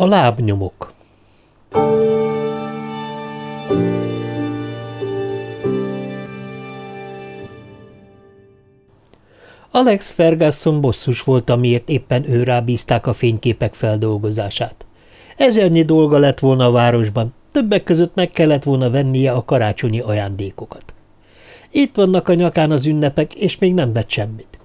A lábnyomok Alex Ferguson bosszus volt, amiért éppen ő rábízták a fényképek feldolgozását. Ezernyi dolga lett volna a városban, többek között meg kellett volna vennie a karácsonyi ajándékokat. Itt vannak a nyakán az ünnepek, és még nem vett semmit.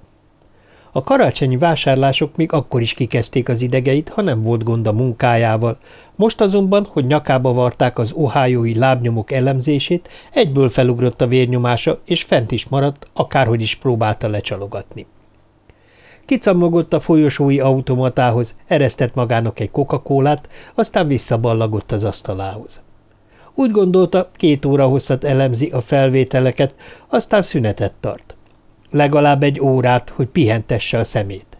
A karácsonyi vásárlások még akkor is kikezdték az idegeit, ha nem volt gond a munkájával. Most azonban, hogy nyakába varták az ohájói lábnyomok elemzését, egyből felugrott a vérnyomása, és fent is maradt, akárhogy is próbálta lecsalogatni. Kicammogott a folyosói automatához, eresztett magának egy coca aztán visszaballagott az asztalához. Úgy gondolta, két óra hosszat elemzi a felvételeket, aztán szünetet tart. Legalább egy órát, hogy pihentesse a szemét.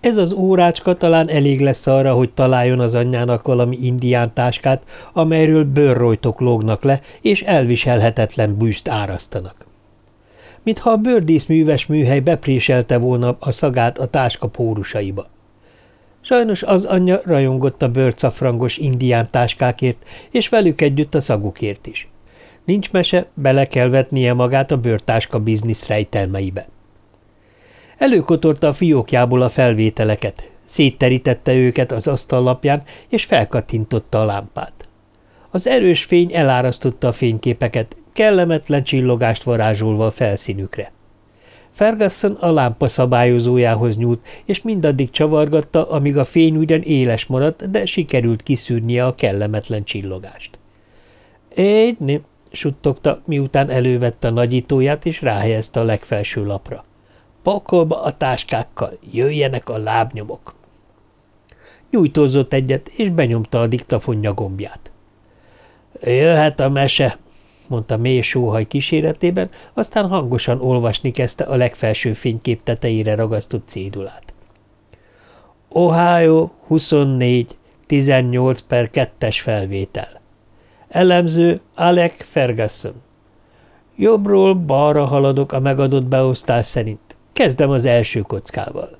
Ez az órácska talán elég lesz arra, hogy találjon az anyjának valami indián táskát, amelyről bőrrojtok lógnak le, és elviselhetetlen bűzt árasztanak. Mintha a bőrdíszműves műhely bepréselte volna a szagát a táska pórusaiba. Sajnos az anyja rajongott a bőrcafrangos indián táskákért, és velük együtt a szagukért is. Nincs mese, bele kell vetnie magát a bőrtáska biznisz rejtelmeibe. Előkotorta a fiókjából a felvételeket, szétterítette őket az asztallapján, és felkattintotta a lámpát. Az erős fény elárasztotta a fényképeket, kellemetlen csillogást varázsolva a felszínükre. Ferguson a lámpa szabályozójához nyúlt, és mindaddig csavargatta, amíg a fény ugyan éles maradt, de sikerült kiszűrnie a kellemetlen csillogást. – Égy, suttogta, miután elővette a nagyítóját, és ráhelyezte a legfelső lapra. – Pakolba a táskákkal, jöjjenek a lábnyomok! Nyújtózott egyet, és benyomta a diktafonja gombját. – Jöhet a mese! mondta mély sóhaj kíséretében, aztán hangosan olvasni kezdte a legfelső fénykép tetejére ragasztott cédulát. Ohio 24 18 per 2-es felvétel. Elemző Alec Ferguson. Jobbról balra haladok a megadott beosztás szerint. Kezdem az első kockával.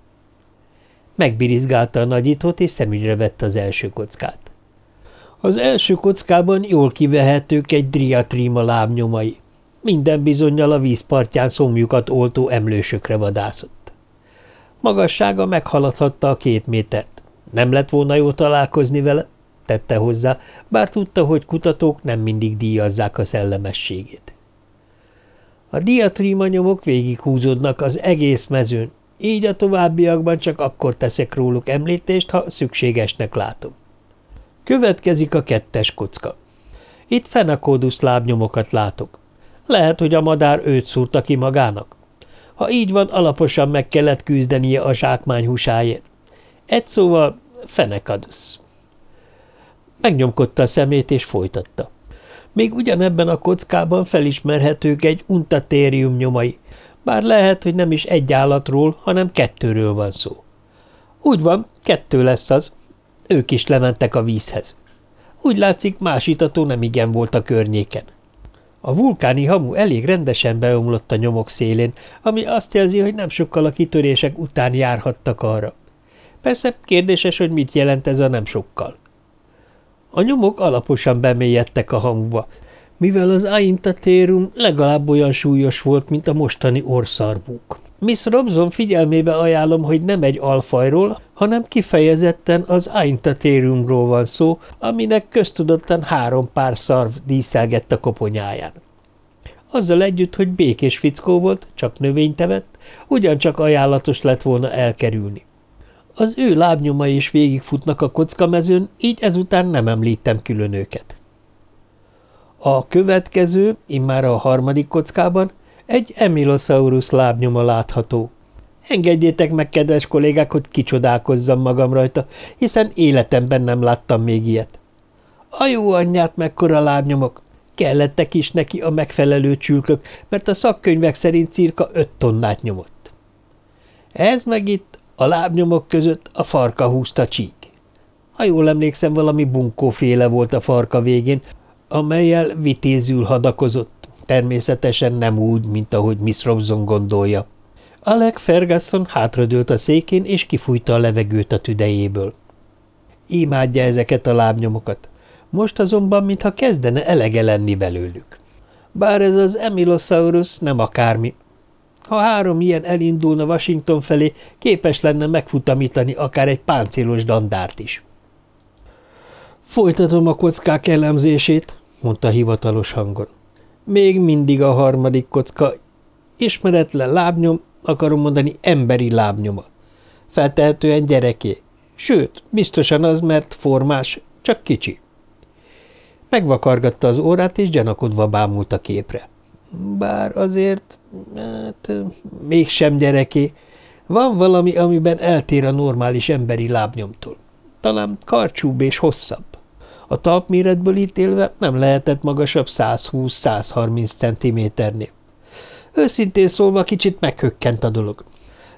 Megbirizgálta a nagyítót, és szemügyre vette az első kockát. Az első kockában jól kivehetők egy driatríma lábnyomai. Minden bizonyal a vízpartján szomjukat oltó emlősökre vadászott. Magassága meghaladhatta a két métert. Nem lett volna jó találkozni vele, tette hozzá, bár tudta, hogy kutatók nem mindig díjazzák a szellemességét. A diatríma nyomok végighúzódnak az egész mezőn, így a továbbiakban csak akkor teszek róluk említést, ha szükségesnek látom. Következik a kettes kocka. Itt fenakódusz lábnyomokat látok. Lehet, hogy a madár őt szúrta ki magának. Ha így van, alaposan meg kellett küzdenie a zsákmány húsáért. Egy szóval fenekadusz. Megnyomkodta a szemét, és folytatta. Még ugyanebben a kockában felismerhetők egy untatérium nyomai, bár lehet, hogy nem is egy állatról, hanem kettőről van szó. Úgy van, kettő lesz az, ők is lementek a vízhez. Úgy látszik, más itató nem igen volt a környéken. A vulkáni hamu elég rendesen beomlott a nyomok szélén, ami azt jelzi, hogy nem sokkal a kitörések után járhattak arra. Persze kérdéses, hogy mit jelent ez a nem sokkal. A nyomok alaposan bemélyedtek a hamuba, mivel az Aintatérum legalább olyan súlyos volt, mint a mostani orszarbúk. Miss Robson figyelmébe ajánlom, hogy nem egy alfajról, hanem kifejezetten az Aintatérumról van szó, aminek köztudottan három pár szarv díszelgett a koponyáján. Azzal együtt, hogy békés fickó volt, csak növényt evett, ugyancsak ajánlatos lett volna elkerülni. Az ő lábnyomai is végigfutnak a kockamezőn, így ezután nem említem külön őket. A következő, immár a harmadik kockában, egy Emilosaurus lábnyoma látható. Engedjétek meg, kedves kollégák, hogy kicsodálkozzam magam rajta, hiszen életemben nem láttam még ilyet. A jó anyját mekkora lábnyomok! Kellettek is neki a megfelelő csülkök, mert a szakkönyvek szerint cirka öt tonnát nyomott. Ez meg itt a lábnyomok között a farka húzta csík. Ha jól emlékszem, valami bunkóféle volt a farka végén, amelyel vitézül hadakozott, természetesen nem úgy, mint ahogy Miss Robson gondolja. Alec Ferguson hátradőlt a székén, és kifújta a levegőt a tüdejéből. Imádja ezeket a lábnyomokat. Most azonban, mintha kezdene elege lenni belőlük. Bár ez az Emilosaurus nem akármi. Ha három ilyen elindulna Washington felé, képes lenne megfutamítani akár egy páncélos dandárt is. Folytatom a kockák elemzését, mondta hivatalos hangon. Még mindig a harmadik kocka. Ismeretlen lábnyom, akarom mondani emberi lábnyoma. Feltehetően gyereké. Sőt, biztosan az, mert formás, csak kicsi. Megvakargatta az órát, és gyanakodva bámult a képre. Bár azért, hát, mégsem gyereké. Van valami, amiben eltér a normális emberi lábnyomtól. Talán karcsúbb és hosszabb. A talpméretből ítélve nem lehetett magasabb 120-130 centiméternél. Őszintén szólva kicsit meghökkent a dolog.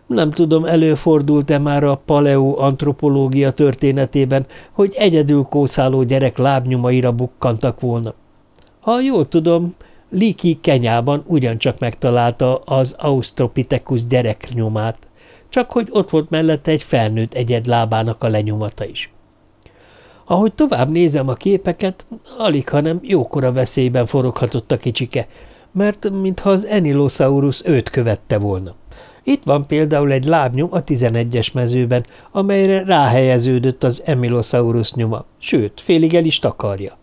Nem tudom, előfordult-e már a paleoantropológia történetében, hogy egyedül kószáló gyerek lábnyomaira bukkantak volna. Ha jól tudom, Liki Kenyában ugyancsak megtalálta az Australopithecus gyerek nyomát, csak hogy ott volt mellette egy felnőtt egyed lábának a lenyomata is. Ahogy tovább nézem a képeket, alig, hanem jókora veszélyben foroghatott a kicsike, mert mintha az Enilosaurus őt követte volna. Itt van például egy lábnyom a 11-es mezőben, amelyre ráhelyeződött az Emilosaurus nyoma, sőt, félig el is takarja.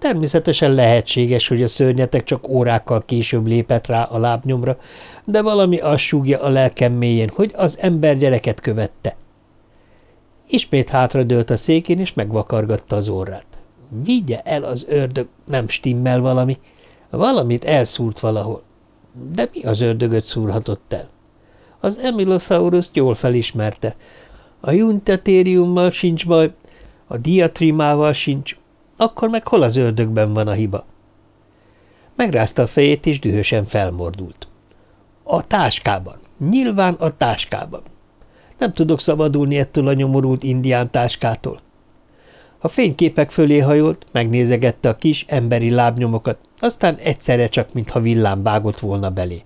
Természetesen lehetséges, hogy a szörnyetek csak órákkal később lépett rá a lábnyomra, de valami azt súgja a lelkem mélyén, hogy az ember gyereket követte. Ismét hátradőlt a székén, és megvakargatta az orrát. Vigye el az ördög, nem stimmel valami. Valamit elszúrt valahol. De mi az ördögöt szúrhatott el? Az Emilosaurus jól felismerte. A juntatériummal sincs baj, a diatrimával sincs, akkor meg hol az ördögben van a hiba? Megrázta a fejét, és dühösen felmordult. A táskában. Nyilván a táskában. Nem tudok szabadulni ettől a nyomorult indián táskától. A fényképek fölé hajolt, megnézegette a kis emberi lábnyomokat, aztán egyszerre csak, mintha villám vágott volna belé.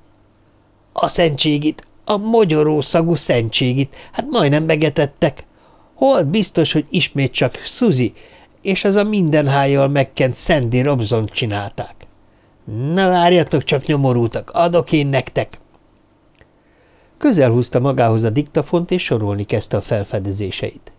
A szentségit, a mogyoró szagú szentségit, hát majdnem megetettek. Hol biztos, hogy ismét csak Suzy és az a mindenhájjal megkent Sandy Robson csinálták. Na várjatok csak, nyomorultak, adok én nektek! Közel húzta magához a diktafont, és sorolni kezdte a felfedezéseit.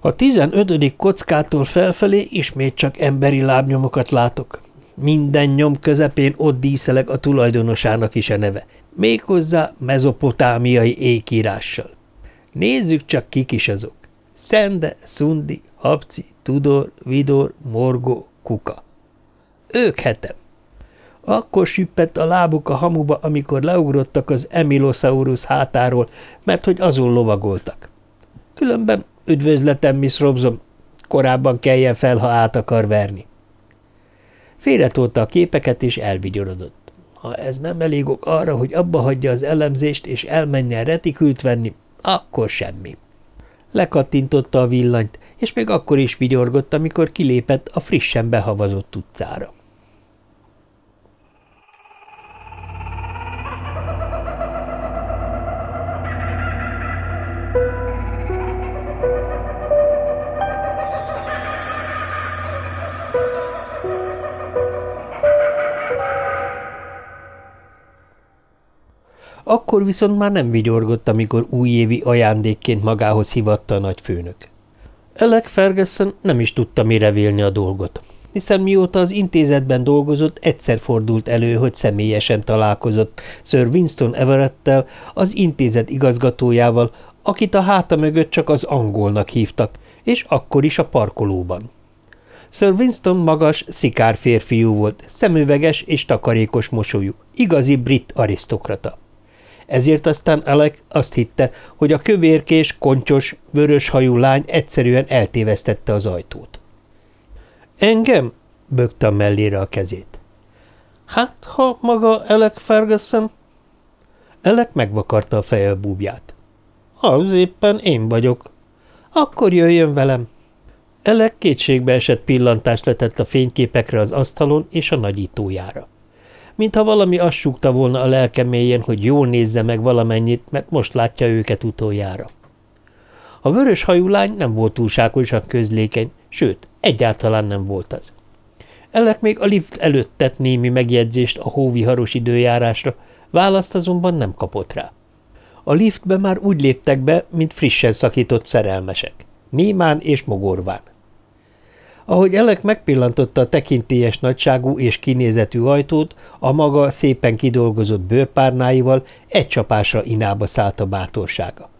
A tizenötödik kockától felfelé ismét csak emberi lábnyomokat látok. Minden nyom közepén ott díszeleg a tulajdonosának is a neve, méghozzá mezopotámiai ékírással. Nézzük csak, kik is azok. Szende, Szundi, Habci, Tudor, Vidor, Morgó, Kuka. Ők hetem. Akkor süppett a lábuk a hamuba, amikor leugrottak az Emilosaurus hátáról, mert hogy azon lovagoltak. Különben üdvözletem, Miss Robson, korábban keljen fel, ha át akar verni. Félretolta a képeket, és elvigyorodott. Ha ez nem elég ok arra, hogy abba hagyja az elemzést, és elmenjen retikült venni, akkor semmi. Lekattintotta a villanyt, és még akkor is vigyorgott, amikor kilépett a frissen behavazott utcára. Akkor viszont már nem vigyorgott, amikor újévi ajándékként magához hívatta a nagyfőnök. Elek Ferguson nem is tudta mire vélni a dolgot, hiszen mióta az intézetben dolgozott, egyszer fordult elő, hogy személyesen találkozott Sir Winston Everettel, az intézet igazgatójával, akit a háta mögött csak az angolnak hívtak, és akkor is a parkolóban. Sir Winston magas, szikár férfiú volt, szemüveges és takarékos mosolyú, igazi brit arisztokrata. Ezért aztán Alec azt hitte, hogy a kövérkés, kontyos, vöröshajú lány egyszerűen eltévesztette az ajtót. – Engem? – bögte mellére a kezét. – Hát, ha maga Alec Ferguson? Alec megvakarta a feje búbját. – Az éppen én vagyok. – Akkor jöjjön velem. Alec kétségbe esett pillantást vetett a fényképekre az asztalon és a nagyítójára mintha valami azt súgta volna a lelke mélyén, hogy jól nézze meg valamennyit, mert most látja őket utoljára. A vörös hajú lány nem volt túlságosan közlékeny, sőt, egyáltalán nem volt az. Elek még a lift előtt tett némi megjegyzést a hóviharos időjárásra, választ azonban nem kapott rá. A liftbe már úgy léptek be, mint frissen szakított szerelmesek, némán és mogorván. Ahogy Elek megpillantotta a tekintélyes nagyságú és kinézetű ajtót, a maga szépen kidolgozott bőrpárnáival egy csapásra inába szállt a bátorsága.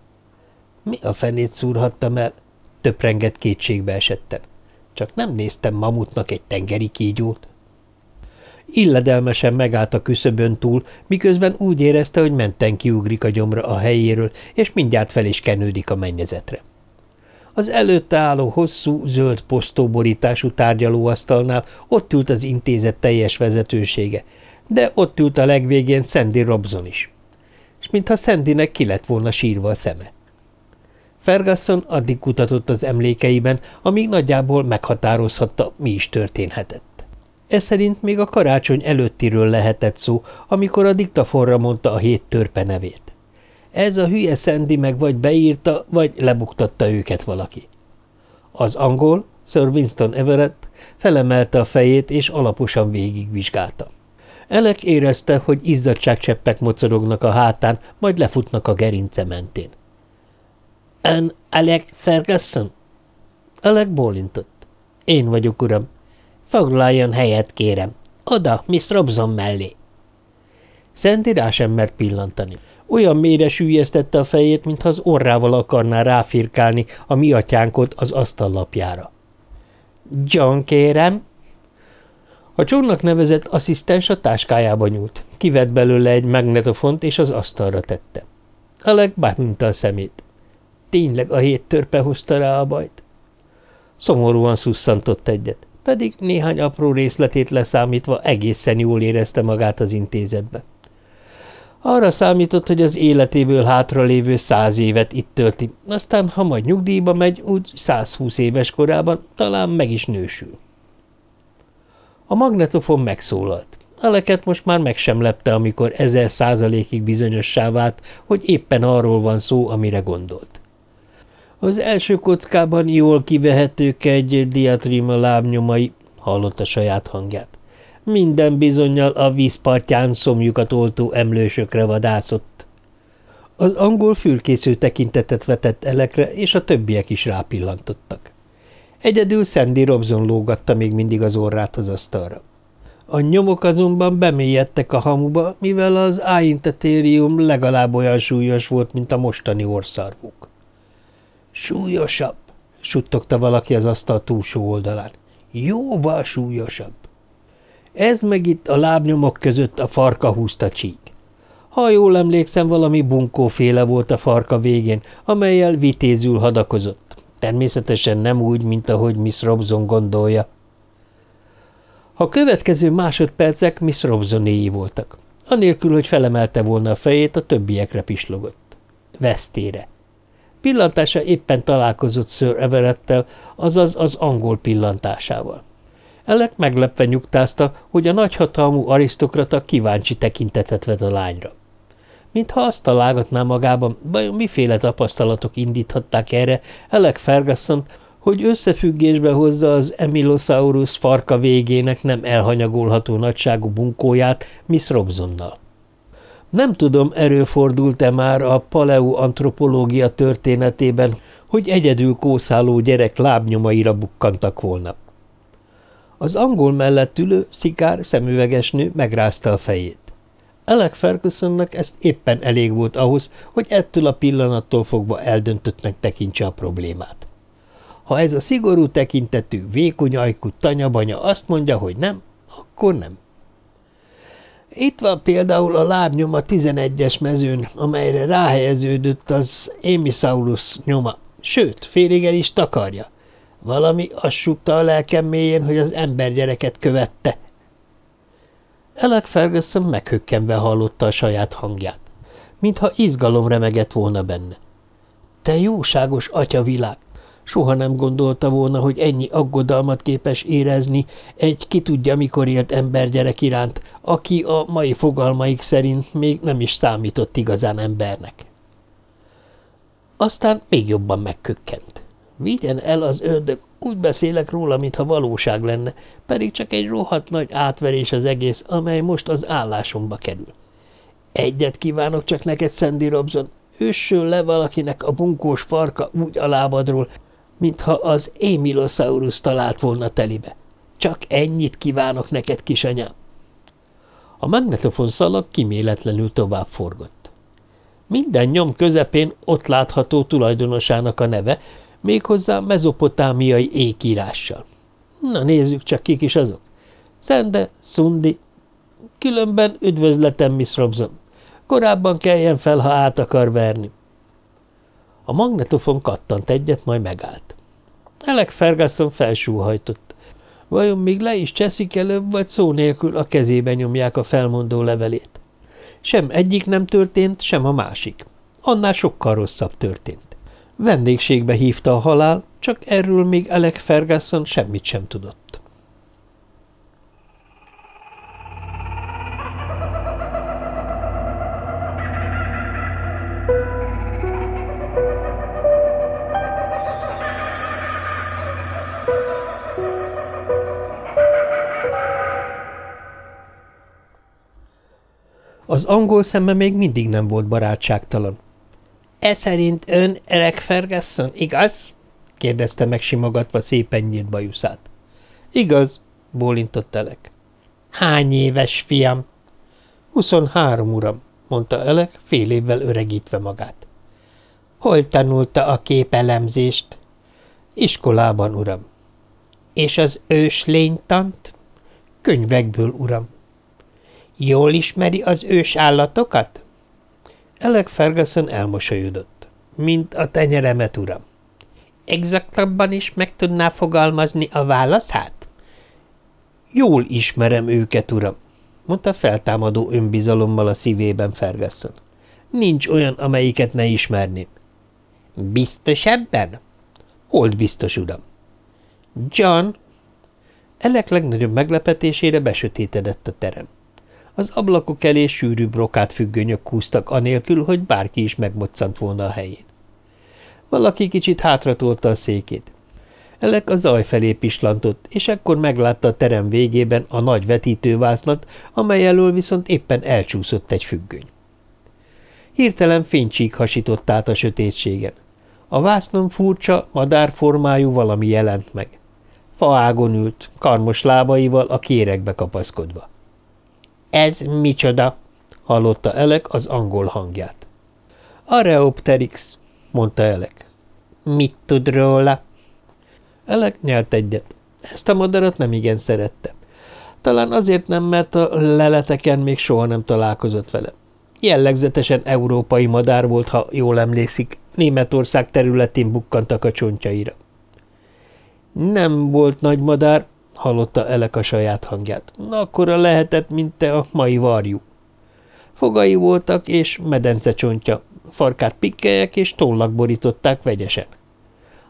Mi a fenét szúrhattam el? Töprengett kétségbe esettem. Csak nem néztem mamutnak egy tengeri kígyót. Illedelmesen megállt a küszöbön túl, miközben úgy érezte, hogy menten kiugrik a gyomra a helyéről, és mindjárt fel is kenődik a mennyezetre. Az előtte álló hosszú, zöld posztóborítású tárgyalóasztalnál ott ült az intézet teljes vezetősége, de ott ült a legvégén Sandy Robson is. És mintha Sandynek ki lett volna sírva a szeme. Ferguson addig kutatott az emlékeiben, amíg nagyjából meghatározhatta, mi is történhetett. Ez szerint még a karácsony előttiről lehetett szó, amikor a diktafonra mondta a hét törpe nevét. Ez a hülye Sandy meg vagy beírta, vagy lebuktatta őket valaki. Az angol, Sir Winston Everett felemelte a fejét, és alaposan végigvizsgálta. Elek érezte, hogy izzadságcseppek mocorognak a hátán, majd lefutnak a gerince mentén. – Ön Alec Ferguson? Alec bólintott. – Én vagyok, uram. Foglaljon helyet, kérem. Oda, Miss Robson mellé. Sandy rá sem mert pillantani. Olyan mélyre sűjesztette a fejét, mintha az orrával akarná ráfirkálni a mi atyánkot az asztallapjára. – John, kérem! A csónak nevezett asszisztens a táskájába nyúlt. Kivett belőle egy magnetofont, és az asztalra tette. Alec bámulta a szemét. Tényleg a hét törpe hozta rá a bajt? Szomorúan szusszantott egyet, pedig néhány apró részletét leszámítva egészen jól érezte magát az intézetbe. Arra számított, hogy az életéből hátralévő száz évet itt tölti, aztán, ha majd nyugdíjba megy, úgy 120 éves korában talán meg is nősül. A magnetofon megszólalt. Aleket most már meg sem lepte, amikor ezer százalékig bizonyossá vált, hogy éppen arról van szó, amire gondolt. Az első kockában jól kivehetők egy diatrima lábnyomai, hallotta saját hangját. Minden bizonyal a vízpartján szomjukat oltó emlősökre vadászott. Az angol fülkésző tekintetet vetett elekre, és a többiek is rápillantottak. Egyedül Sandy Robson lógatta még mindig az orrát az asztalra. A nyomok azonban bemélyedtek a hamuba, mivel az áintetérium legalább olyan súlyos volt, mint a mostani orszarvuk. Súlyosabb, suttogta valaki az asztal túlsó oldalán. Jóval súlyosabb. Ez meg itt a lábnyomok között a farka húzta csík. Ha jól emlékszem, valami bunkóféle volt a farka végén, amelyel vitézül hadakozott. Természetesen nem úgy, mint ahogy Miss Robson gondolja. A következő másodpercek Miss Robsonéi voltak. Anélkül, hogy felemelte volna a fejét, a többiekre pislogott. Vesztére. Pillantása éppen találkozott Sir Everettel, azaz az angol pillantásával. Elek meglepve nyugtázta, hogy a nagyhatalmú arisztokrata kíváncsi tekintetet vet a lányra. Mintha azt találgatná magában, vajon miféle tapasztalatok indíthatták erre Elek ferguson hogy összefüggésbe hozza az Emilosaurus farka végének nem elhanyagolható nagyságú bunkóját Miss Robsonnal. Nem tudom, erőfordult-e már a paleoantropológia történetében, hogy egyedül kószáló gyerek lábnyomaira bukkantak volna. Az angol mellett ülő, szikár, szemüveges nő megrázta a fejét. Alec Fergusonnak ezt éppen elég volt ahhoz, hogy ettől a pillanattól fogva eldöntöttnek tekintse a problémát. Ha ez a szigorú tekintetű, vékony ajkú tanyabanya azt mondja, hogy nem, akkor nem. Itt van például a lábnyom a 11-es mezőn, amelyre ráhelyeződött az Emisaurus nyoma, sőt, félig el is takarja. Valami azt súgta a lelkem mélyén, hogy az embergyereket követte. Elek Ferguson meghökkenve hallotta a saját hangját, mintha izgalom remegett volna benne. Te jóságos atyavilág! Soha nem gondolta volna, hogy ennyi aggodalmat képes érezni egy ki tudja mikor élt embergyerek iránt, aki a mai fogalmaik szerint még nem is számított igazán embernek. Aztán még jobban megkökkent. Vigyen el az ördög, úgy beszélek róla, mintha valóság lenne, pedig csak egy rohadt nagy átverés az egész, amely most az állásomba kerül. Egyet kívánok csak neked, Sandy Robson, üssön le valakinek a bunkós farka úgy a lábadról, mintha az Émilosaurus talált volna telibe. Csak ennyit kívánok neked, kisanyám. A magnetofon szalag kiméletlenül tovább forgott. Minden nyom közepén ott látható tulajdonosának a neve, méghozzá mezopotámiai ékírással. Na nézzük csak, kik is azok. Szende, Szundi. Különben üdvözletem, Miss Robson. Korábban keljen fel, ha át akar verni. A magnetofon kattant egyet, majd megállt. Elek Ferguson felsúhajtott. Vajon még le is cseszik előbb, vagy szó nélkül a kezébe nyomják a felmondó levelét? Sem egyik nem történt, sem a másik. Annál sokkal rosszabb történt. Vendégségbe hívta a halál, csak erről még Alec Ferguson semmit sem tudott. Az angol szeme még mindig nem volt barátságtalan. – E szerint ön Erek Ferguson, igaz? – kérdezte meg simogatva szépen nyílt bajuszát. – Igaz – bólintott Elek. – Hány éves, fiam? – Huszonhárom, uram – mondta Elek, fél évvel öregítve magát. – Hol tanulta a képelemzést? – Iskolában, uram. – És az ős lénytant? – Könyvekből, uram. Jól ismeri az ős állatokat? Elek Ferguson elmosolyodott. Mint a tenyeremet, uram. Exaktabban is meg tudná fogalmazni a válaszát? Jól ismerem őket, uram, mondta feltámadó önbizalommal a szívében Ferguson. Nincs olyan, amelyiket ne ismerném. Biztos ebben? Hold biztos, uram. John? Elek legnagyobb meglepetésére besötétedett a terem. Az ablakok elé sűrű brokát függönyök kúztak anélkül, hogy bárki is megmoccant volna a helyén. Valaki kicsit hátratolta a székét. Elek a zaj felé pislantott, és ekkor meglátta a terem végében a nagy vetítővásznat, amely elől viszont éppen elcsúszott egy függöny. Hirtelen fénycsík hasított át a sötétségen. A vásznon furcsa, madárformájú valami jelent meg. Faágon ült, karmos lábaival a kérekbe kapaszkodva. Ez micsoda? hallotta Elek az angol hangját. Areopteryx, mondta Elek. Mit tud róla? Elek nyelt egyet. Ezt a madarat nem igen szerette. Talán azért nem, mert a leleteken még soha nem találkozott vele. Jellegzetesen európai madár volt, ha jól emlékszik, Németország területén bukkantak a csontjaira. Nem volt nagy madár, hallotta Elek a saját hangját. Akkora lehetett, mint te a mai varjú. Fogai voltak és medence csontja, farkát pikkelyek és tollak borították vegyesen.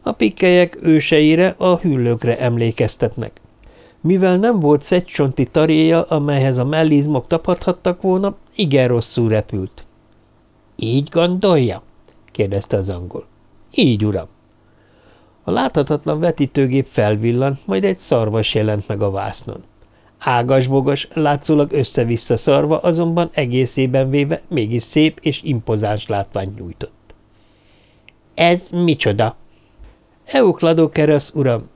A pikkelyek őseire, a hüllőkre emlékeztetnek. Mivel nem volt szegycsonti taréja, amelyhez a mellizmok tapadhattak volna, igen rosszul repült. – Így gondolja? – kérdezte az angol. – Így, uram. A láthatatlan vetítőgép felvillant, majd egy szarvas jelent meg a vásznon. Ágas-bogas, látszólag össze-vissza szarva, azonban egészében véve mégis szép és impozáns látványt nyújtott. – Ez micsoda? – Eukladokerasz, uram.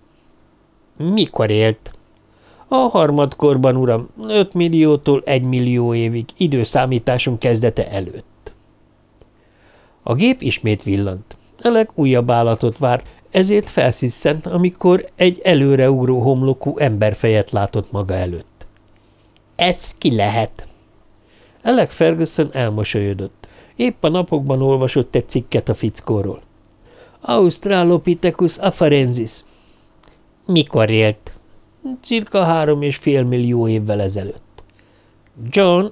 – Mikor élt? – A harmadkorban, uram, öt milliótól egy millió évig, időszámításunk kezdete előtt. A gép ismét villant. Elek újabb állatot vár, ezért felsziszent, amikor egy előreugró homlokú emberfejet látott maga előtt. – Ez ki lehet? Alec Ferguson elmosolyodott. Épp a napokban olvasott egy cikket a fickóról. Australopithecus afarensis. Mikor élt? Cirka három és fél millió évvel ezelőtt. John?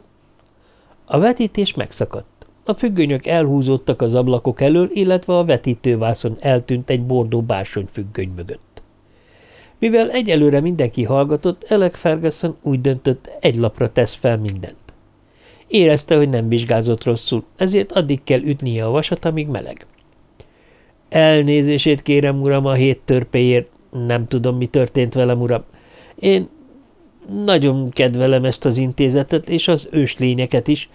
A vetítés megszakadt. A függönyök elhúzódtak az ablakok elől, illetve a vetítővászon eltűnt egy bordó bársony függöny mögött. Mivel egyelőre mindenki hallgatott, Elek Ferguson úgy döntött, egy lapra tesz fel mindent. Érezte, hogy nem vizsgázott rosszul, ezért addig kell ütnie a vasat, amíg meleg. Elnézését kérem, uram, a hét törpéért. Nem tudom, mi történt velem, uram. Én nagyon kedvelem ezt az intézetet, és az őslényeket is.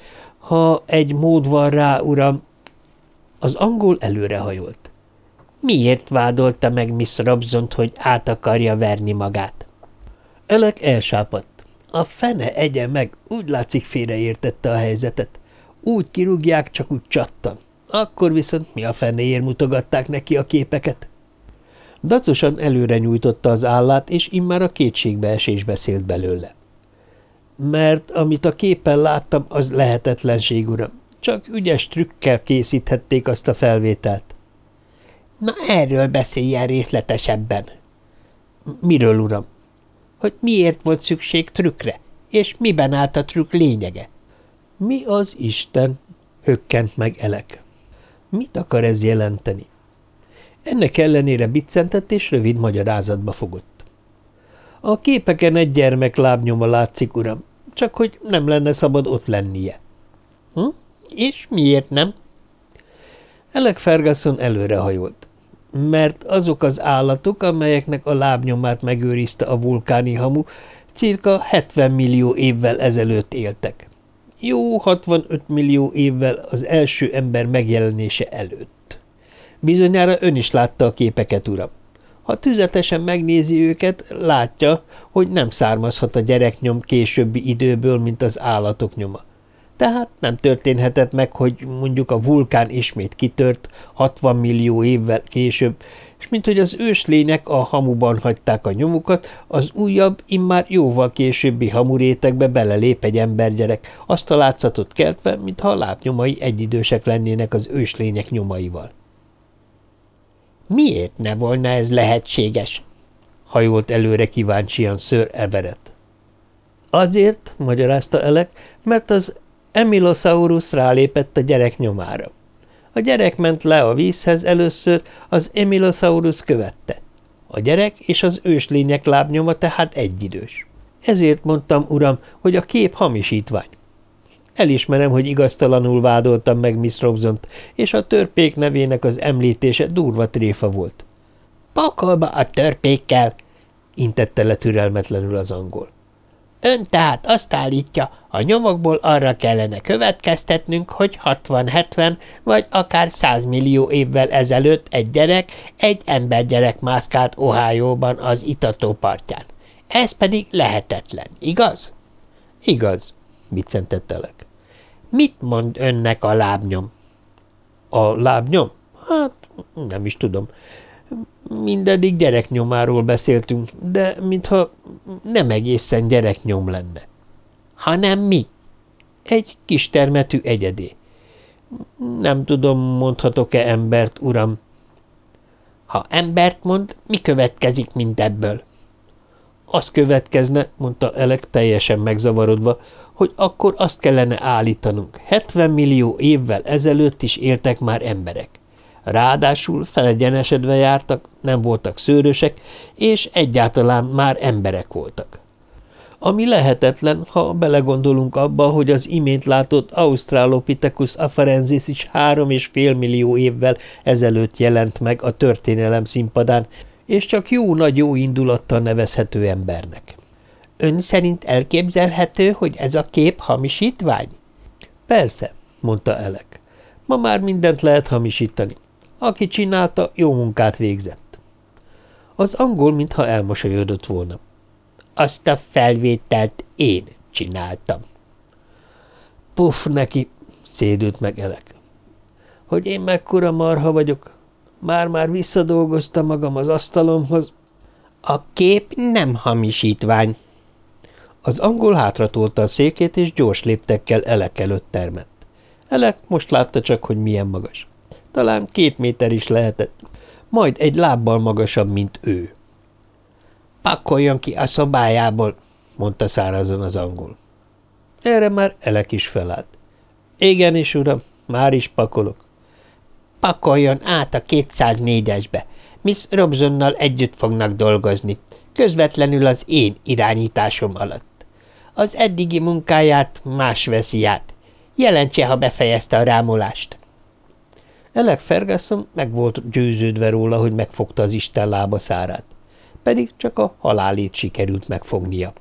Ha egy mód van rá, uram... Az angol előrehajolt. Miért vádolta meg Miss Robzont, hogy át akarja verni magát? Elek elsápadt. A fene egye meg, úgy látszik félreértette a helyzetet. Úgy kirúgják, csak úgy csattan. Akkor viszont mi a fenéért mutogatták neki a képeket? Dacosan előre nyújtotta az állát, és immár a kétségbeesés beszélt belőle. Mert amit a képen láttam, az lehetetlenség, uram. Csak ügyes trükkel készíthették azt a felvételt. Na erről beszéljen részletesebben. Miről, uram? Hogy miért volt szükség trükkre, és miben állt a trükk lényege? Mi az Isten? hökkent meg Elek. Mit akar ez jelenteni? Ennek ellenére biccentett és rövid magyarázatba fogott. A képeken egy gyermek lábnyoma látszik, uram, csak hogy nem lenne szabad ott lennie. Hm? És miért nem? Elek Ferguson előrehajolt. Mert azok az állatok, amelyeknek a lábnyomát megőrizte a vulkáni hamu, cirka 70 millió évvel ezelőtt éltek. Jó 65 millió évvel az első ember megjelenése előtt. Bizonyára ön is látta a képeket, uram. Ha tüzetesen megnézi őket, látja, hogy nem származhat a gyereknyom későbbi időből, mint az állatok nyoma. Tehát nem történhetett meg, hogy mondjuk a vulkán ismét kitört 60 millió évvel később, és mint hogy az őslények a hamuban hagyták a nyomukat, az újabb, immár jóval későbbi hamurétekbe belelép egy embergyerek, azt a látszatot keltve, mintha a lábnyomai egyidősek lennének az őslények nyomaival. Miért ne volna ez lehetséges? hajolt előre kíváncsian ször Everett. Azért, magyarázta Elek, mert az Emilosaurus rálépett a gyerek nyomára. A gyerek ment le a vízhez először, az Emilosaurus követte. A gyerek és az őslények lábnyoma tehát egyidős. Ezért mondtam, uram, hogy a kép hamisítvány. Elismerem, hogy igaztalanul vádoltam meg Miss Robsont, és a törpék nevének az említése durva tréfa volt. – Pakolba a törpékkel! – intette le türelmetlenül az angol. Ön tehát azt állítja, a nyomokból arra kellene következtetnünk, hogy 60-70 vagy akár 100 millió évvel ezelőtt egy gyerek, egy embergyerek mászkált Ohio-ban az itató partján. Ez pedig lehetetlen, igaz? Igaz, viccentettelek. Mit mond önnek a lábnyom? A lábnyom? Hát, nem is tudom. Mindeddig gyereknyomáról beszéltünk, de mintha nem egészen gyereknyom lenne. Hanem mi? Egy kis termetű egyedé. Nem tudom, mondhatok-e embert, uram. Ha embert mond, mi következik mindebből? Az következne, mondta Elek teljesen megzavarodva, hogy akkor azt kellene állítanunk. 70 millió évvel ezelőtt is éltek már emberek. Ráadásul felegyenesedve jártak, nem voltak szőrösek, és egyáltalán már emberek voltak. Ami lehetetlen, ha belegondolunk abba, hogy az imént látott Australopithecus afarensis is három és fél millió évvel ezelőtt jelent meg a történelem színpadán, és csak jó nagy jó indulattal nevezhető embernek. Ön szerint elképzelhető, hogy ez a kép hamisítvány? Persze, mondta Elek. Ma már mindent lehet hamisítani. Aki csinálta, jó munkát végzett. Az angol, mintha elmosolyodott volna. Azt a felvételt én csináltam. Puff neki, szédült meg Elek. Hogy én mekkora marha vagyok. Már-már visszadolgoztam magam az asztalomhoz. A kép nem hamisítvány. Az angol hátratolta a székét, és gyors léptekkel Elek előtt termett. Elek most látta csak, hogy milyen magas. Talán két méter is lehetett, majd egy lábbal magasabb, mint ő. Pakoljon ki a szobájából, mondta szárazon az angol. Erre már Elek is felállt. Igenis, uram, már is pakolok. Pakoljon át a 204-esbe. Miss Robsonnal együtt fognak dolgozni, közvetlenül az én irányításom alatt. Az eddigi munkáját más veszi át. Jelentse, ha befejezte a rámolást. Elek Ferguson meg volt győződve róla, hogy megfogta az Isten lába szárát, pedig csak a halálét sikerült megfognia.